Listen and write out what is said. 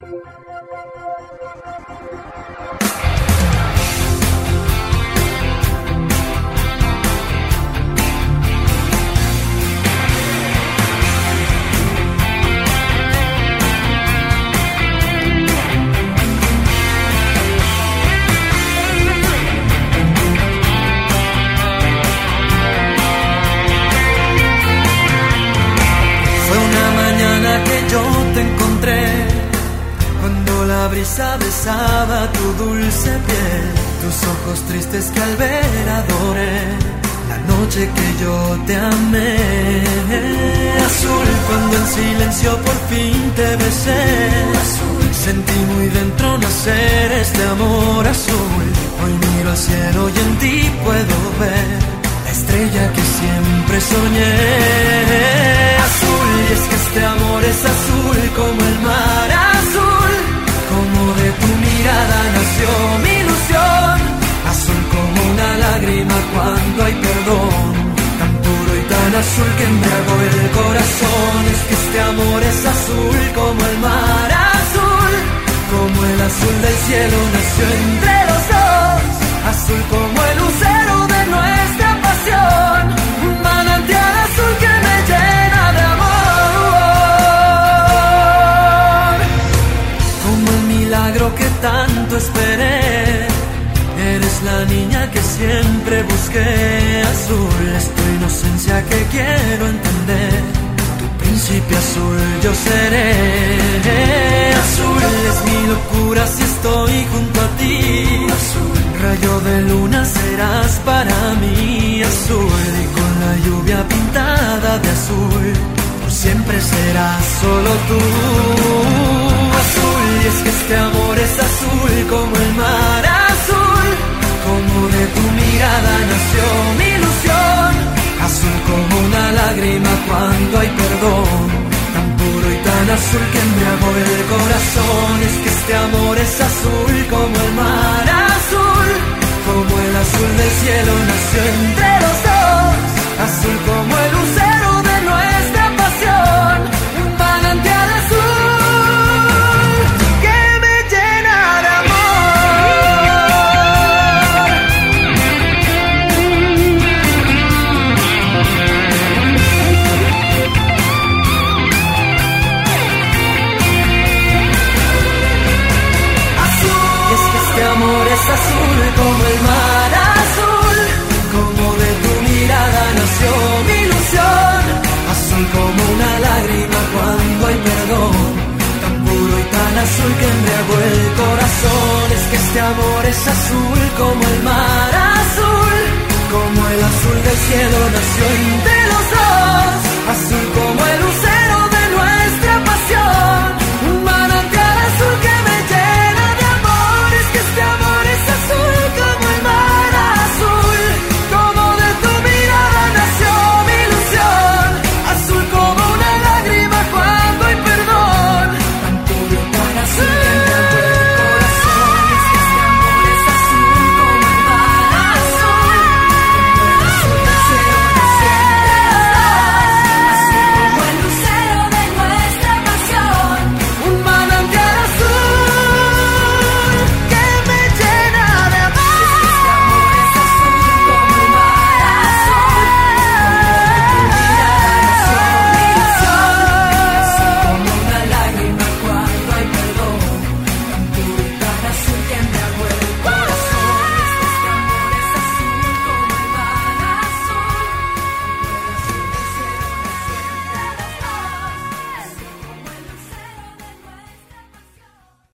Thank you. Brisa besaba tu dulce piel, tus ojos tristes que al ver adoré, la noche que yo te amé. Azul cuando en silencio por fin te besé, azul sentí muy dentro nacer este amor azul. Hoy miro al cielo y en ti puedo ver la estrella que siempre soñé. Azul que embriagó el corazón. Es que este amor es azul como el mar azul, como el azul del cielo nació entre los dos. Azul como el lucero de nuestra pasión, un manantial azul que me llena de amor. Como el milagro que tanto esperé, eres que siempre busqué. Azul es tu inocencia que quiero entender. Tu príncipe azul yo seré. Azul es mi locura si estoy junto a ti. Azul, rayo de luna serás para mí. Azul y con la lluvia pintada de azul. Por siempre serás solo tú. Hay perdón. Tan puro y tan azul que embriagó el corazón. Es que este amor es azul como el mar azul. Como el azul del cielo nació entre los dos. Azul como el lucero amor es azul como el mar azul. Como de tu mirada nació mi ilusión. Azul como una lágrima cuando hay perdón. Tan puro y tan azul que embriagó el corazón. Es que este amor es azul como el mar azul. Como el azul del cielo nació entre